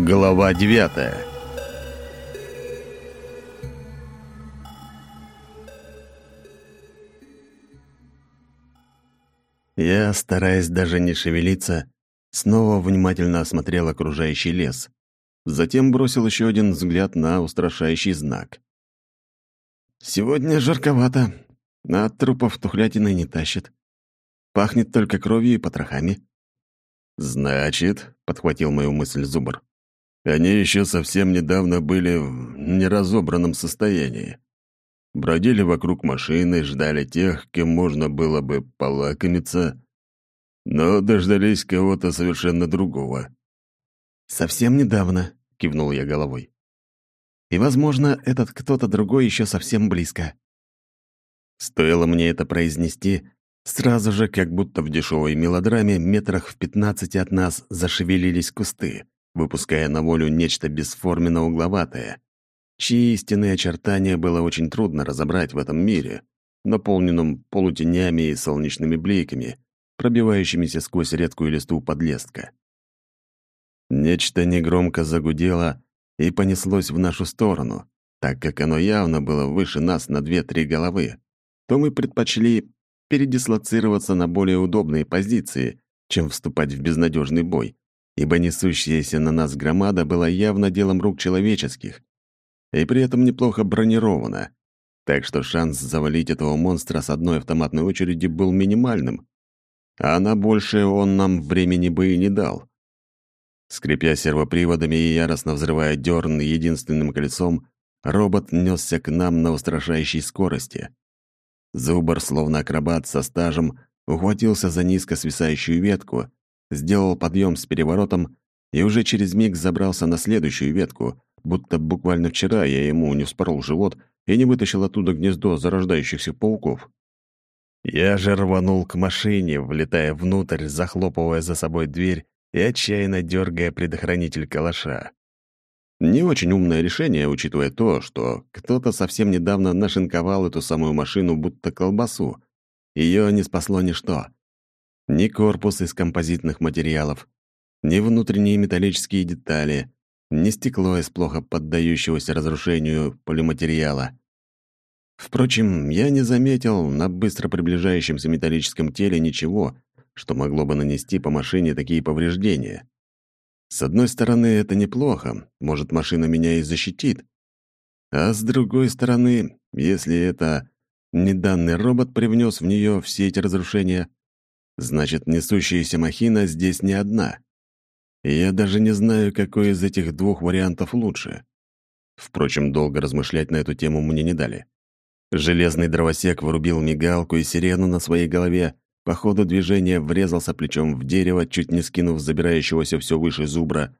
Глава девятая Я, стараясь даже не шевелиться, снова внимательно осмотрел окружающий лес. Затем бросил еще один взгляд на устрашающий знак. «Сегодня жарковато, а от трупов тухлятины не тащит. Пахнет только кровью и потрохами». «Значит», — подхватил мою мысль Зубр, «они еще совсем недавно были в неразобранном состоянии. Бродили вокруг машины, ждали тех, кем можно было бы полакомиться, но дождались кого-то совершенно другого». «Совсем недавно», — кивнул я головой. «И, возможно, этот кто-то другой еще совсем близко». Стоило мне это произнести, Сразу же, как будто в дешевой мелодраме, метрах в пятнадцати от нас зашевелились кусты, выпуская на волю нечто бесформенно угловатое, чьи истинные очертания было очень трудно разобрать в этом мире, наполненном полутенями и солнечными бликами, пробивающимися сквозь редкую листу подлестка. Нечто негромко загудело и понеслось в нашу сторону, так как оно явно было выше нас на две-три головы, то мы предпочли передислоцироваться на более удобные позиции, чем вступать в безнадежный бой, ибо несущаяся на нас громада была явно делом рук человеческих и при этом неплохо бронирована, так что шанс завалить этого монстра с одной автоматной очереди был минимальным, а на большее он нам времени бы и не дал. Скрипя сервоприводами и яростно взрывая дерн единственным колесом, робот несся к нам на устрашающей скорости. Зубр, словно акробат со стажем, ухватился за низко свисающую ветку, сделал подъем с переворотом и уже через миг забрался на следующую ветку, будто буквально вчера я ему не вспорол живот и не вытащил оттуда гнездо зарождающихся пауков. Я же рванул к машине, влетая внутрь, захлопывая за собой дверь и отчаянно дергая предохранитель калаша. Не очень умное решение, учитывая то, что кто-то совсем недавно нашинковал эту самую машину будто колбасу. Ее не спасло ничто. Ни корпус из композитных материалов, ни внутренние металлические детали, ни стекло из плохо поддающегося разрушению полиматериала. Впрочем, я не заметил на быстро приближающемся металлическом теле ничего, что могло бы нанести по машине такие повреждения. С одной стороны, это неплохо, может, машина меня и защитит. А с другой стороны, если это не данный робот привнес в нее все эти разрушения, значит, несущаяся махина здесь не одна. И я даже не знаю, какой из этих двух вариантов лучше. Впрочем, долго размышлять на эту тему мне не дали. Железный дровосек вырубил мигалку и сирену на своей голове, по ходу движения врезался плечом в дерево, чуть не скинув забирающегося все выше зубра,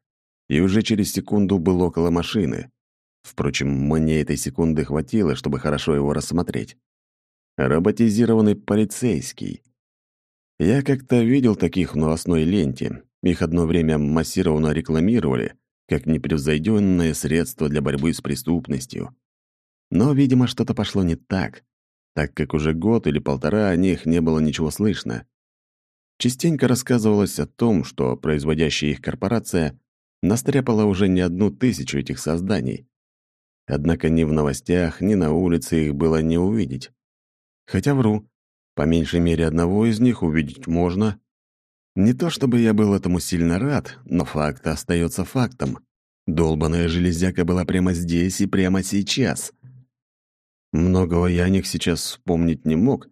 и уже через секунду был около машины. Впрочем, мне этой секунды хватило, чтобы хорошо его рассмотреть. Роботизированный полицейский. Я как-то видел таких в новостной ленте. Их одно время массированно рекламировали, как непревзойденное средство для борьбы с преступностью. Но, видимо, что-то пошло не так так как уже год или полтора о них не было ничего слышно. Частенько рассказывалось о том, что производящая их корпорация настряпала уже не одну тысячу этих созданий. Однако ни в новостях, ни на улице их было не увидеть. Хотя вру, по меньшей мере одного из них увидеть можно. Не то чтобы я был этому сильно рад, но факт остается фактом. Долбаная железяка была прямо здесь и прямо сейчас. Многого я о них сейчас вспомнить не мог,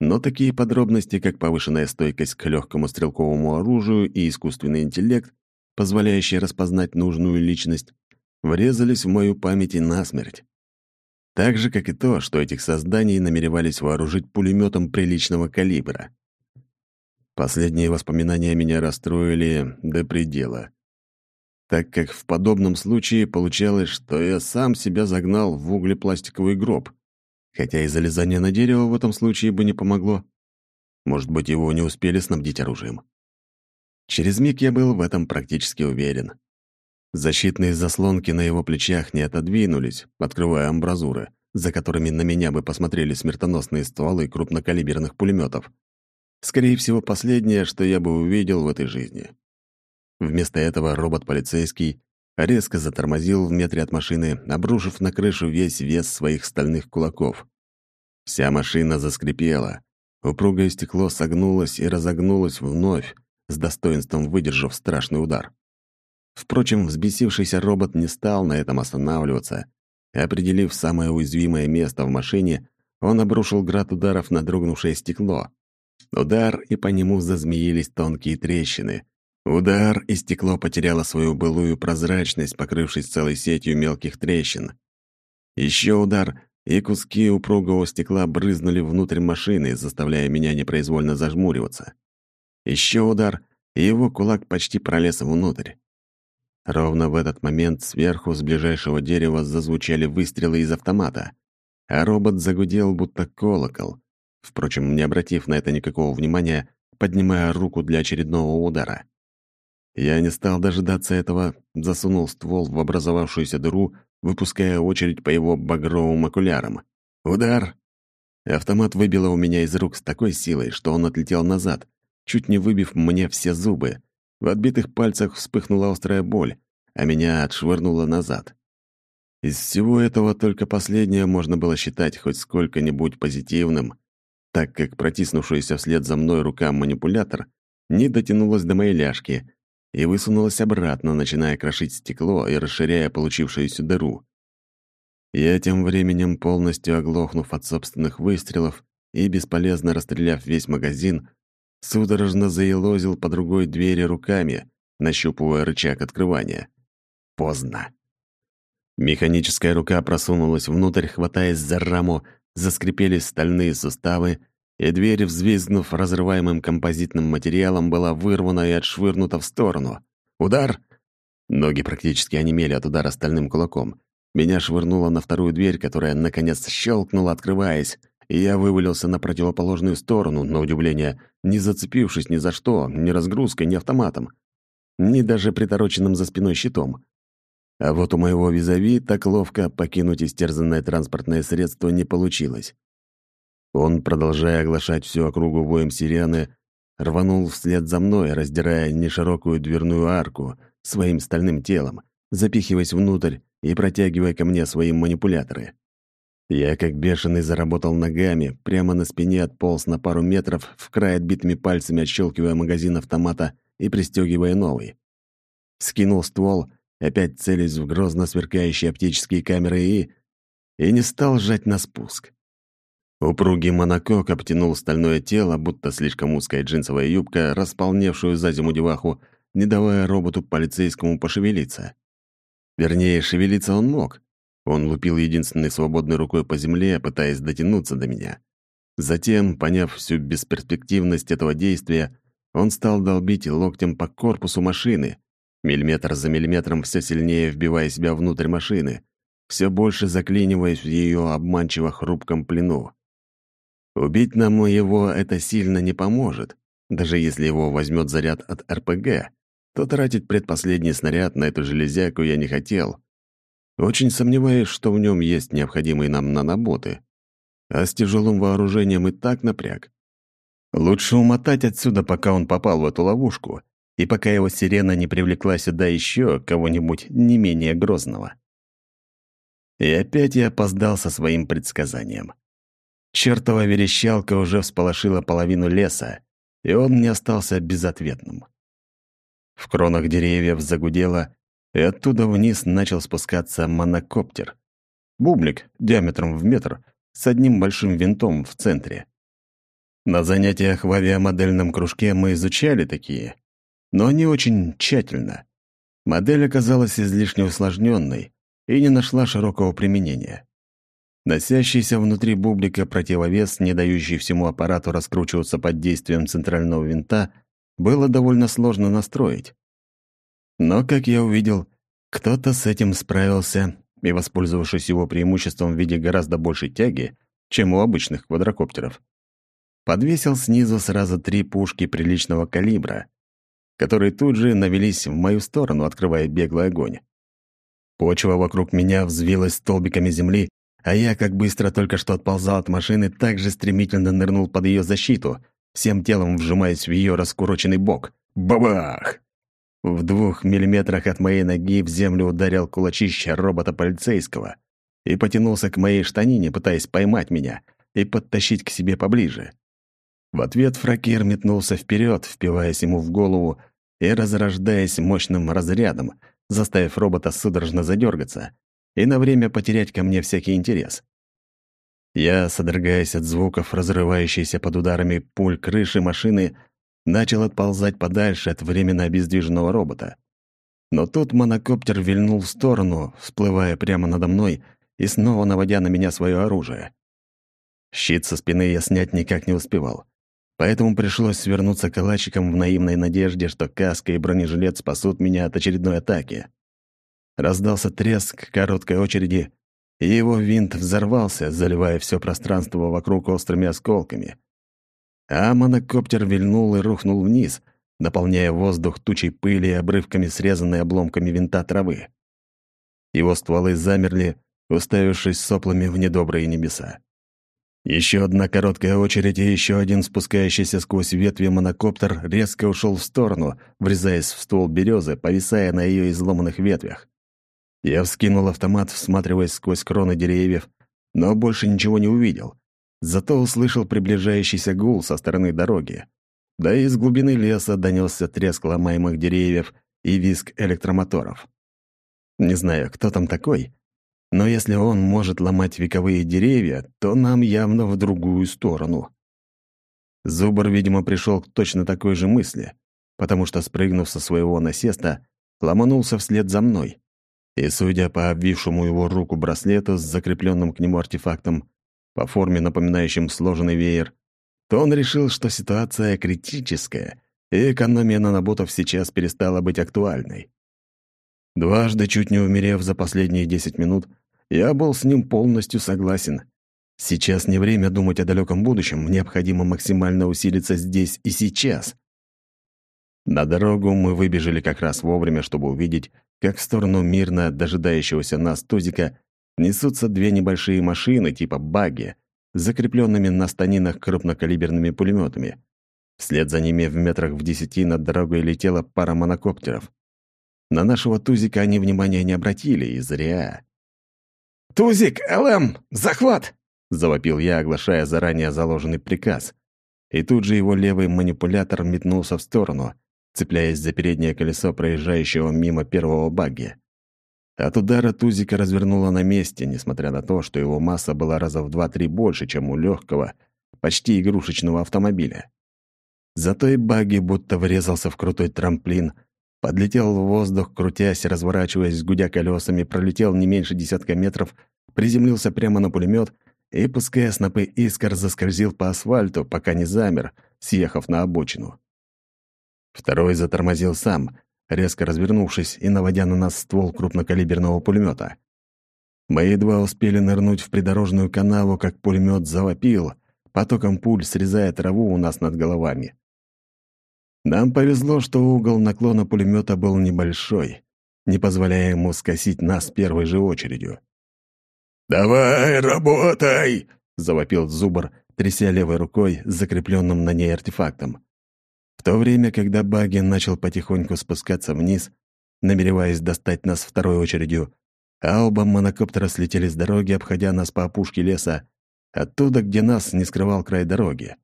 но такие подробности, как повышенная стойкость к легкому стрелковому оружию и искусственный интеллект, позволяющий распознать нужную личность, врезались в мою память и насмерть. Так же, как и то, что этих созданий намеревались вооружить пулеметом приличного калибра. Последние воспоминания меня расстроили до предела, так как в подобном случае получалось, что я сам себя загнал в углепластиковый гроб, Хотя и залезание на дерево в этом случае бы не помогло. Может быть, его не успели снабдить оружием. Через миг я был в этом практически уверен. Защитные заслонки на его плечах не отодвинулись, открывая амбразуры, за которыми на меня бы посмотрели смертоносные стволы крупнокалиберных пулеметов. Скорее всего, последнее, что я бы увидел в этой жизни. Вместо этого робот-полицейский резко затормозил в метре от машины, обрушив на крышу весь вес своих стальных кулаков. Вся машина заскрипела. Упругое стекло согнулось и разогнулось вновь, с достоинством выдержав страшный удар. Впрочем, взбесившийся робот не стал на этом останавливаться. Определив самое уязвимое место в машине, он обрушил град ударов на дрогнувшее стекло. Удар, и по нему зазмеились тонкие трещины. Удар, и стекло потеряло свою былую прозрачность, покрывшись целой сетью мелких трещин. Еще удар, и куски упругого стекла брызнули внутрь машины, заставляя меня непроизвольно зажмуриваться. Еще удар, и его кулак почти пролез внутрь. Ровно в этот момент сверху с ближайшего дерева зазвучали выстрелы из автомата, а робот загудел, будто колокол, впрочем, не обратив на это никакого внимания, поднимая руку для очередного удара. Я не стал дожидаться этого, засунул ствол в образовавшуюся дыру, выпуская очередь по его багровым окулярам. Удар! Автомат выбило у меня из рук с такой силой, что он отлетел назад, чуть не выбив мне все зубы. В отбитых пальцах вспыхнула острая боль, а меня отшвырнуло назад. Из всего этого только последнее можно было считать хоть сколько-нибудь позитивным, так как протиснувшаяся вслед за мной рука манипулятор не дотянулась до моей ляжки и высунулась обратно, начиная крошить стекло и расширяя получившуюся дыру. Я тем временем, полностью оглохнув от собственных выстрелов и бесполезно расстреляв весь магазин, судорожно заелозил по другой двери руками, нащупывая рычаг открывания. Поздно. Механическая рука просунулась внутрь, хватаясь за раму, заскрипели стальные суставы, и дверь, взвизгнув разрываемым композитным материалом, была вырвана и отшвырнута в сторону. Удар! Ноги практически онемели от удара стальным кулаком. Меня швырнуло на вторую дверь, которая, наконец, щелкнула, открываясь и я вывалился на противоположную сторону, на удивление, не зацепившись ни за что, ни разгрузкой, ни автоматом, ни даже притороченным за спиной щитом. А вот у моего визави так ловко покинуть истерзанное транспортное средство не получилось. Он, продолжая оглашать всю округу воем сирены, рванул вслед за мной, раздирая неширокую дверную арку своим стальным телом, запихиваясь внутрь и протягивая ко мне свои манипуляторы. Я, как бешеный, заработал ногами, прямо на спине отполз на пару метров, в край отбитыми пальцами отщелкивая магазин автомата и пристегивая новый. Скинул ствол, опять целясь в грозно сверкающие оптические камеры и... и не стал жать на спуск. Упругий монокок обтянул стальное тело, будто слишком узкая джинсовая юбка, располневшую за зиму деваху, не давая роботу полицейскому пошевелиться. Вернее, шевелиться он мог, он лупил единственной свободной рукой по земле, пытаясь дотянуться до меня. Затем, поняв всю бесперспективность этого действия, он стал долбить локтем по корпусу машины, миллиметр за миллиметром все сильнее вбивая себя внутрь машины, все больше заклиниваясь в ее обманчиво хрупком плену. Убить нам его это сильно не поможет, даже если его возьмет заряд от РПГ, то тратить предпоследний снаряд на эту железяку я не хотел — очень сомневаюсь, что в нем есть необходимые нам наноботы. А с тяжелым вооружением и так напряг. Лучше умотать отсюда, пока он попал в эту ловушку, и пока его сирена не привлекла сюда еще кого-нибудь не менее грозного. И опять я опоздал со своим предсказанием. Чертова верещалка уже всполошила половину леса, и он не остался безответным. В кронах деревьев загудело, и оттуда вниз начал спускаться монокоптер. Бублик диаметром в метр с одним большим винтом в центре. На занятиях в авиамодельном кружке мы изучали такие, но не очень тщательно. Модель оказалась излишне усложненной и не нашла широкого применения. Носящийся внутри бублика противовес, не дающий всему аппарату раскручиваться под действием центрального винта, было довольно сложно настроить. Но, как я увидел, кто-то с этим справился и, воспользовавшись его преимуществом в виде гораздо большей тяги, чем у обычных квадрокоптеров, подвесил снизу сразу три пушки приличного калибра, которые тут же навелись в мою сторону, открывая беглый огонь. Почва вокруг меня взвилась столбиками земли, а я, как быстро только что отползал от машины, так же стремительно нырнул под ее защиту, всем телом вжимаясь в ее раскуроченный бок. Бабах! В двух миллиметрах от моей ноги в землю ударил кулачище робота полицейского и потянулся к моей штанине, пытаясь поймать меня и подтащить к себе поближе. В ответ Фракир метнулся вперед, впиваясь ему в голову и разрождаясь мощным разрядом, заставив робота судорожно задергаться и на время потерять ко мне всякий интерес. Я, содрогаясь от звуков, разрывающейся под ударами пуль крыши машины, начал отползать подальше от временно обездвиженного робота. Но тут монокоптер вильнул в сторону, всплывая прямо надо мной и снова наводя на меня свое оружие. Щит со спины я снять никак не успевал. Поэтому пришлось свернуться калачиком в наивной надежде, что каска и бронежилет спасут меня от очередной атаки. Раздался треск короткой очереди, и его винт взорвался, заливая все пространство вокруг острыми осколками. А монокоптер вильнул и рухнул вниз, наполняя воздух тучей пыли и обрывками срезанной обломками винта травы. Его стволы замерли, уставившись соплами в недобрые небеса. Еще одна короткая очередь и еще один спускающийся сквозь ветви монокоптер резко ушел в сторону, врезаясь в ствол березы, повисая на ее изломанных ветвях. Я вскинул автомат, всматриваясь сквозь кроны деревьев, но больше ничего не увидел. Зато услышал приближающийся гул со стороны дороги. Да и из глубины леса донесся треск ломаемых деревьев и визг электромоторов. Не знаю, кто там такой, но если он может ломать вековые деревья, то нам явно в другую сторону. Зубр, видимо, пришел к точно такой же мысли, потому что, спрыгнув со своего насеста, ломанулся вслед за мной. И, судя по обвившему его руку браслету с закрепленным к нему артефактом, по форме напоминающим сложенный веер, то он решил, что ситуация критическая, и экономия наноботов сейчас перестала быть актуальной. Дважды чуть не умерев за последние десять минут, я был с ним полностью согласен. Сейчас не время думать о далеком будущем, необходимо максимально усилиться здесь и сейчас. На дорогу мы выбежали как раз вовремя, чтобы увидеть, как в сторону мирно дожидающегося нас тузика несутся две небольшие машины типа багги, закрепленными на станинах крупнокалиберными пулеметами. Вслед за ними в метрах в десяти над дорогой летела пара монокоптеров. На нашего Тузика они внимания не обратили, и зря. «Тузик, ЛМ, захват!» — завопил я, оглашая заранее заложенный приказ. И тут же его левый манипулятор метнулся в сторону, цепляясь за переднее колесо проезжающего мимо первого багги. От удара Тузика развернуло на месте, несмотря на то, что его масса была раза в два-три больше, чем у легкого, почти игрушечного автомобиля. Зато и багги будто врезался в крутой трамплин — Подлетел в воздух, крутясь, разворачиваясь, гудя колесами, пролетел не меньше десятка метров, приземлился прямо на пулемет и, пуская снопы искр, заскользил по асфальту, пока не замер, съехав на обочину. Второй затормозил сам, резко развернувшись и наводя на нас ствол крупнокалиберного пулемета. Мы едва успели нырнуть в придорожную канаву, как пулемет завопил, потоком пуль срезая траву у нас над головами. Нам повезло, что угол наклона пулемета был небольшой, не позволяя ему скосить нас первой же очередью. «Давай, работай!» — завопил Зубр, тряся левой рукой с закрепленным на ней артефактом. То время, когда Багин начал потихоньку спускаться вниз, намереваясь достать нас второй очередью, а оба монокоптера слетели с дороги, обходя нас по опушке леса, оттуда, где нас не скрывал край дороги.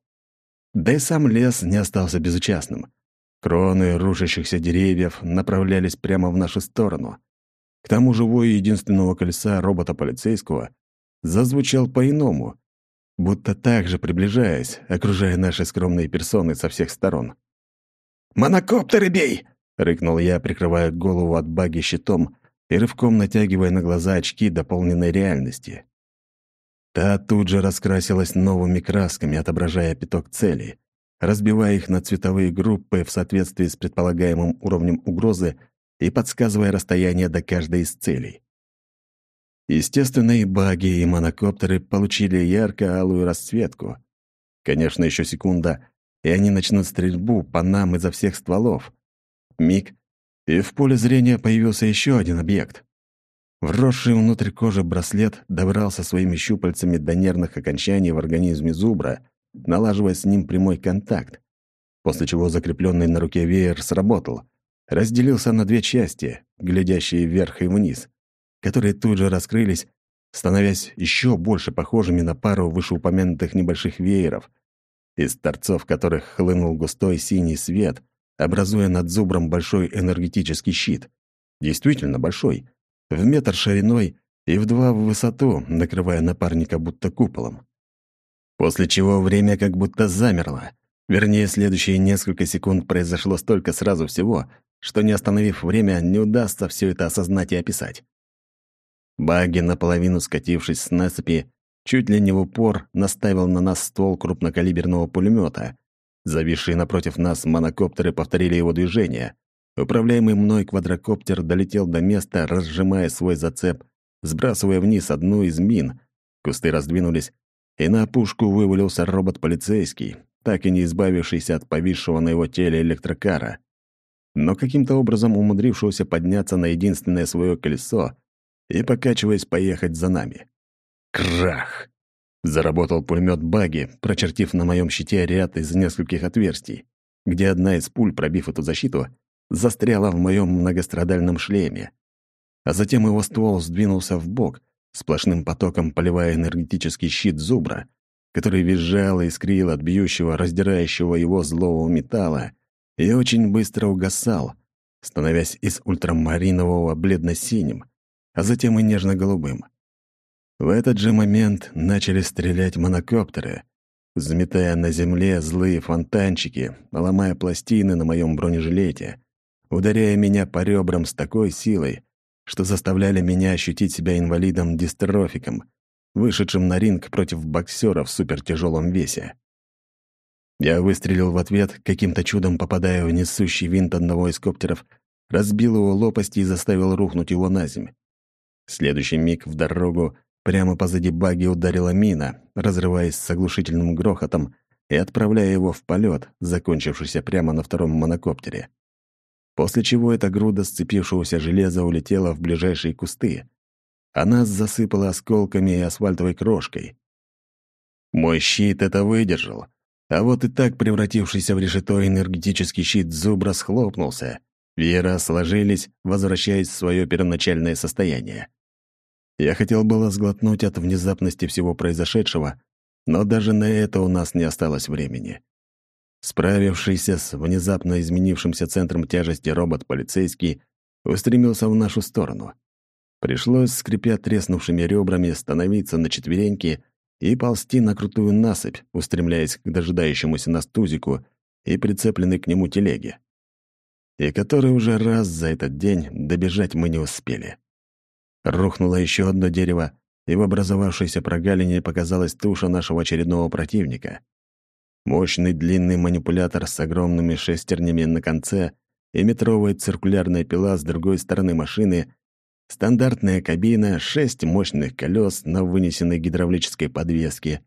Да и сам лес не остался безучастным. Кроны рушащихся деревьев направлялись прямо в нашу сторону. К тому же вой единственного колеса робота-полицейского зазвучал по-иному, будто так же приближаясь, окружая наши скромные персоны со всех сторон. «Монокоптеры бей!» — рыкнул я, прикрывая голову от баги щитом и рывком натягивая на глаза очки дополненной реальности. Та тут же раскрасилась новыми красками, отображая пяток целей, разбивая их на цветовые группы в соответствии с предполагаемым уровнем угрозы и подсказывая расстояние до каждой из целей. Естественно, и баги, и монокоптеры получили ярко-алую расцветку. Конечно, еще секунда, и они начнут стрельбу по нам изо всех стволов. Миг, и в поле зрения появился еще один объект. Вросший внутрь кожи браслет добрался своими щупальцами до нервных окончаний в организме зубра, налаживая с ним прямой контакт, после чего закрепленный на руке веер сработал, разделился на две части, глядящие вверх и вниз, которые тут же раскрылись, становясь еще больше похожими на пару вышеупомянутых небольших вееров, из торцов которых хлынул густой синий свет, образуя над зубром большой энергетический щит. Действительно большой, в метр шириной и в два в высоту, накрывая напарника будто куполом. После чего время как будто замерло. Вернее, следующие несколько секунд произошло столько сразу всего, что, не остановив время, не удастся все это осознать и описать. Багги, наполовину скатившись с насыпи, чуть ли не в упор наставил на нас ствол крупнокалиберного пулемета. Зависшие напротив нас монокоптеры повторили его движение. Управляемый мной квадрокоптер долетел до места, разжимая свой зацеп, сбрасывая вниз одну из мин. Кусты раздвинулись, и на опушку вывалился робот-полицейский, так и не избавившийся от повисшего на его теле электрокара, но каким-то образом умудрившегося подняться на единственное свое колесо и, покачиваясь, поехать за нами. Крах! Заработал пулемет баги, прочертив на моем щите ряд из нескольких отверстий, где одна из пуль, пробив эту защиту, застряла в моем многострадальном шлеме. А затем его ствол сдвинулся в бок, сплошным потоком поливая энергетический щит зубра, который визжал и искрил от бьющего, раздирающего его злого металла, и очень быстро угасал, становясь из ультрамаринового бледно-синим, а затем и нежно-голубым. В этот же момент начали стрелять монокоптеры, заметая на земле злые фонтанчики, ломая пластины на моем бронежилете, ударяя меня по ребрам с такой силой, что заставляли меня ощутить себя инвалидом-дистрофиком, вышедшим на ринг против боксера в супертяжелом весе. Я выстрелил в ответ, каким-то чудом попадая в несущий винт одного из коптеров, разбил его лопасти и заставил рухнуть его на земь. В следующий миг в дорогу Прямо позади баги ударила мина, разрываясь с оглушительным грохотом и отправляя его в полет, закончившийся прямо на втором монокоптере. После чего эта груда сцепившегося железа улетела в ближайшие кусты, а нас засыпала осколками и асфальтовой крошкой. Мой щит это выдержал, а вот и так превратившийся в решето энергетический щит зубра схлопнулся. Веера сложились, возвращаясь в свое первоначальное состояние. Я хотел было сглотнуть от внезапности всего произошедшего, но даже на это у нас не осталось времени. Справившийся с внезапно изменившимся центром тяжести робот-полицейский устремился в нашу сторону. Пришлось, скрипя треснувшими ребрами, становиться на четвереньки и ползти на крутую насыпь, устремляясь к дожидающемуся нас тузику и прицепленной к нему телеге. И который уже раз за этот день добежать мы не успели. Рухнуло еще одно дерево, и в образовавшейся прогалине показалась туша нашего очередного противника. Мощный длинный манипулятор с огромными шестернями на конце и метровая циркулярная пила с другой стороны машины, стандартная кабина, шесть мощных колес на вынесенной гидравлической подвеске.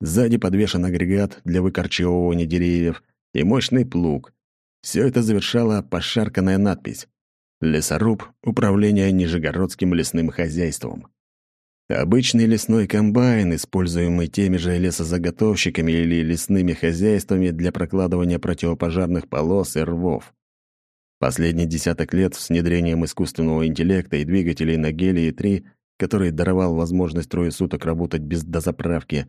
Сзади подвешен агрегат для выкорчевывания деревьев и мощный плуг. Все это завершала пошарканная надпись Лесоруб — управление Нижегородским лесным хозяйством. Обычный лесной комбайн, используемый теми же лесозаготовщиками или лесными хозяйствами для прокладывания противопожарных полос и рвов. Последний десяток лет с внедрением искусственного интеллекта и двигателей на гелии-3, который даровал возможность трое суток работать без дозаправки,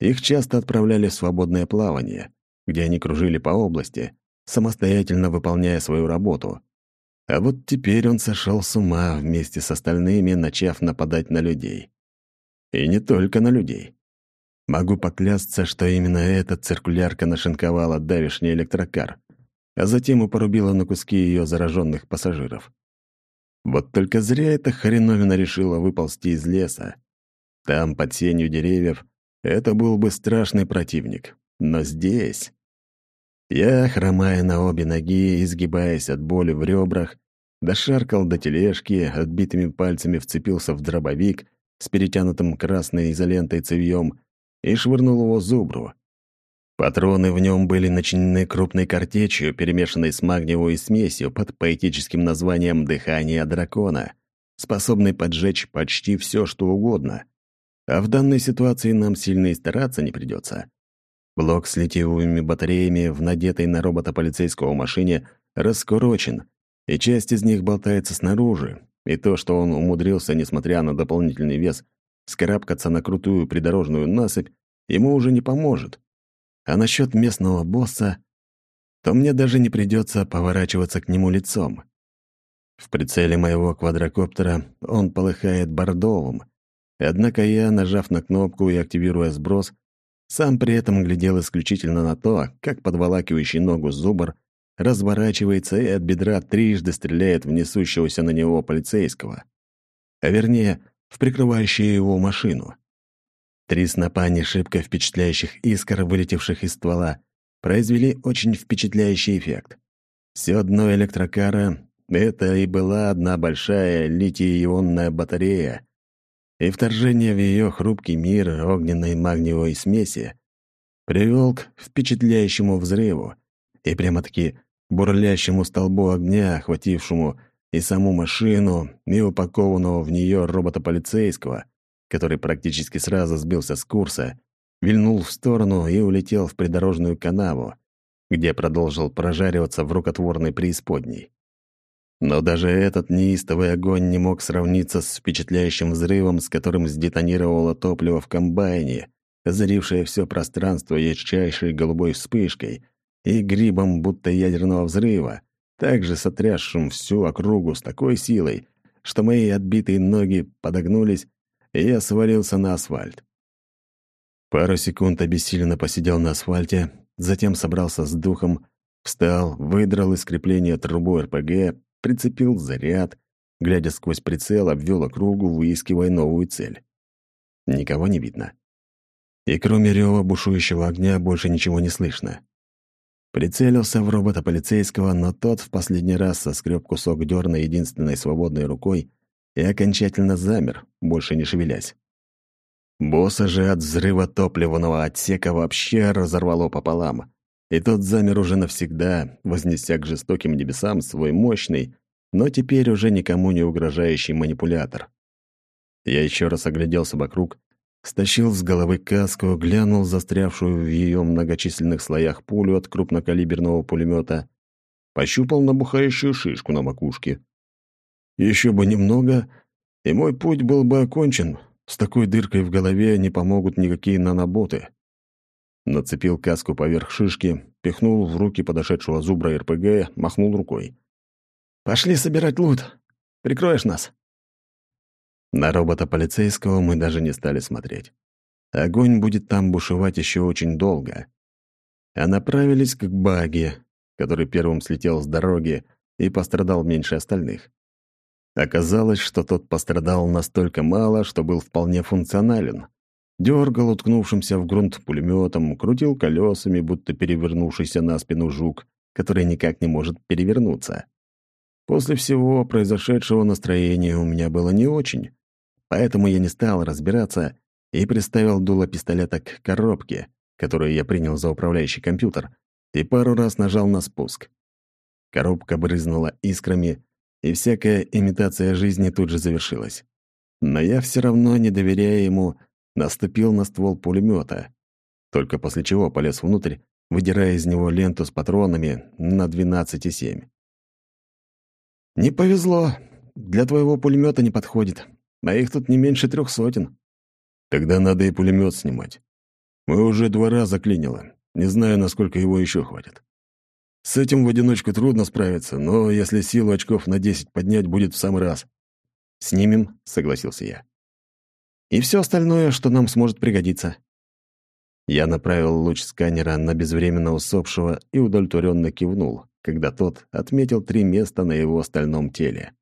их часто отправляли в свободное плавание, где они кружили по области, самостоятельно выполняя свою работу. А вот теперь он сошел с ума вместе с остальными, начав нападать на людей. И не только на людей. Могу поклясться, что именно эта циркулярка нашинковала давишний электрокар, а затем и порубила на куски ее зараженных пассажиров. Вот только зря эта хреновина решила выползти из леса. Там, под сенью деревьев, это был бы страшный противник. Но здесь... Я, хромая на обе ноги, изгибаясь от боли в ребрах, дошаркал до тележки, отбитыми пальцами вцепился в дробовик с перетянутым красной изолентой цевьем и швырнул его зубру. Патроны в нем были начинены крупной картечью, перемешанной с магниевой смесью под поэтическим названием «Дыхание дракона», способной поджечь почти все, что угодно. А в данной ситуации нам сильно и стараться не придется. Блок с литиевыми батареями в надетой на робота полицейского машине раскурочен, и часть из них болтается снаружи, и то, что он умудрился, несмотря на дополнительный вес, скарабкаться на крутую придорожную насыпь, ему уже не поможет. А насчет местного босса, то мне даже не придется поворачиваться к нему лицом. В прицеле моего квадрокоптера он полыхает бордовым, однако я, нажав на кнопку и активируя сброс, сам при этом глядел исключительно на то, как подволакивающий ногу зубр разворачивается и от бедра трижды стреляет в несущегося на него полицейского. А вернее, в прикрывающую его машину. Три снопа нешибко впечатляющих искр, вылетевших из ствола, произвели очень впечатляющий эффект. Все дно электрокара — это и была одна большая литий-ионная батарея, и вторжение в ее хрупкий мир огненной магниевой смеси привел к впечатляющему взрыву и прямо-таки бурлящему столбу огня, охватившему и саму машину, и упакованного в нее робота-полицейского, который практически сразу сбился с курса, вильнул в сторону и улетел в придорожную канаву, где продолжил прожариваться в рукотворной преисподней. Но даже этот неистовый огонь не мог сравниться с впечатляющим взрывом, с которым сдетонировало топливо в комбайне, озарившее все пространство ярчайшей голубой вспышкой и грибом будто ядерного взрыва, также сотрясшим всю округу с такой силой, что мои отбитые ноги подогнулись, и я свалился на асфальт. Пару секунд обессиленно посидел на асфальте, затем собрался с духом, встал, выдрал из крепления трубу РПГ, прицепил заряд, глядя сквозь прицел, обвел округу, выискивая новую цель. Никого не видно. И кроме рева бушующего огня больше ничего не слышно. Прицелился в робота полицейского, но тот в последний раз соскреб кусок дерна единственной свободной рукой и окончательно замер, больше не шевелясь. Босса же от взрыва топливного отсека вообще разорвало пополам, и тот замер уже навсегда, вознеся к жестоким небесам свой мощный, но теперь уже никому не угрожающий манипулятор. Я еще раз огляделся вокруг, стащил с головы каску, глянул застрявшую в ее многочисленных слоях пулю от крупнокалиберного пулемета, пощупал набухающую шишку на макушке. Еще бы немного, и мой путь был бы окончен. С такой дыркой в голове не помогут никакие наноботы. Нацепил каску поверх шишки, пихнул в руки подошедшего зубра РПГ, махнул рукой. «Пошли собирать лут. Прикроешь нас?» На робота полицейского мы даже не стали смотреть. Огонь будет там бушевать еще очень долго. А направились к баге, который первым слетел с дороги и пострадал меньше остальных. Оказалось, что тот пострадал настолько мало, что был вполне функционален. Дергал уткнувшимся в грунт пулеметом, крутил колесами, будто перевернувшийся на спину жук, который никак не может перевернуться. После всего произошедшего настроение у меня было не очень, поэтому я не стал разбираться и приставил дуло пистолета к коробке, которую я принял за управляющий компьютер, и пару раз нажал на спуск. Коробка брызнула искрами, и всякая имитация жизни тут же завершилась. Но я все равно, не доверяя ему, наступил на ствол пулемета, только после чего полез внутрь, выдирая из него ленту с патронами на 12,7. «Не повезло. Для твоего пулемета не подходит. А их тут не меньше трех сотен». «Тогда надо и пулемет снимать. Мы уже два раза клинило. Не знаю, насколько его еще хватит. С этим в одиночку трудно справиться, но если силу очков на 10 поднять, будет в самый раз». «Снимем», — согласился я и все остальное, что нам сможет пригодиться. Я направил луч сканера на безвременно усопшего и удовлетворенно кивнул, когда тот отметил три места на его остальном теле.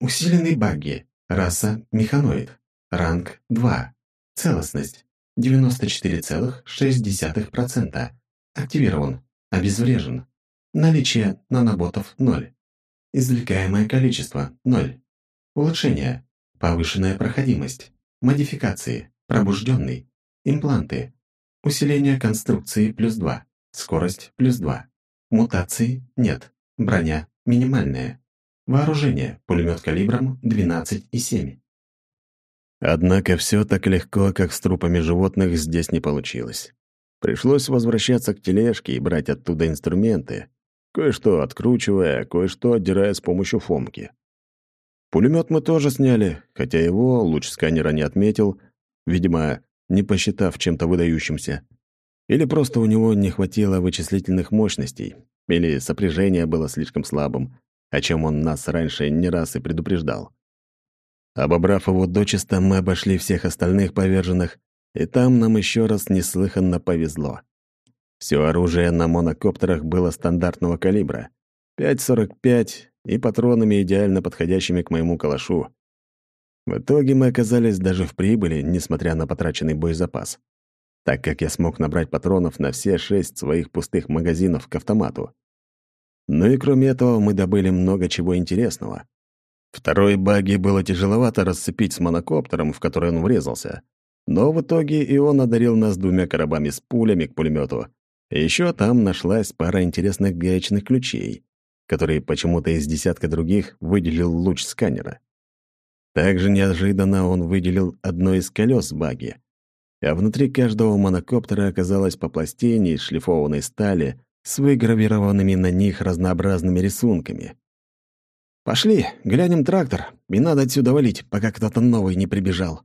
Усиленный багги. Раса – механоид. Ранг – 2. Целостность – 94,6%. Активирован. Обезврежен. Наличие наноботов – 0. Извлекаемое количество – 0. Улучшение. Повышенная проходимость. Модификации. Пробужденный. Импланты. Усиление конструкции плюс 2. Скорость плюс 2. Мутации нет. Броня минимальная. Вооружение. Пулемет калибром 12,7. Однако все так легко, как с трупами животных, здесь не получилось. Пришлось возвращаться к тележке и брать оттуда инструменты. кое-что откручивая, кое-что отдирая с помощью фомки. Пулемет мы тоже сняли, хотя его луч сканера не отметил, видимо, не посчитав чем-то выдающимся. Или просто у него не хватило вычислительных мощностей, или сопряжение было слишком слабым, о чем он нас раньше не раз и предупреждал. Обобрав его дочисто, мы обошли всех остальных поверженных, и там нам еще раз неслыханно повезло. Все оружие на монокоптерах было стандартного калибра. 5,45 и патронами, идеально подходящими к моему калашу. В итоге мы оказались даже в прибыли, несмотря на потраченный боезапас, так как я смог набрать патронов на все шесть своих пустых магазинов к автомату. Ну и кроме этого мы добыли много чего интересного. Второй баги было тяжеловато расцепить с монокоптером, в который он врезался. Но в итоге и он одарил нас двумя коробами с пулями к пулемету. Еще там нашлась пара интересных гаечных ключей, которые почему-то из десятка других выделил луч сканера. Также неожиданно он выделил одно из колес баги, а внутри каждого монокоптера оказалось по пластине из шлифованной стали с выгравированными на них разнообразными рисунками. «Пошли, глянем трактор, и надо отсюда валить, пока кто-то новый не прибежал».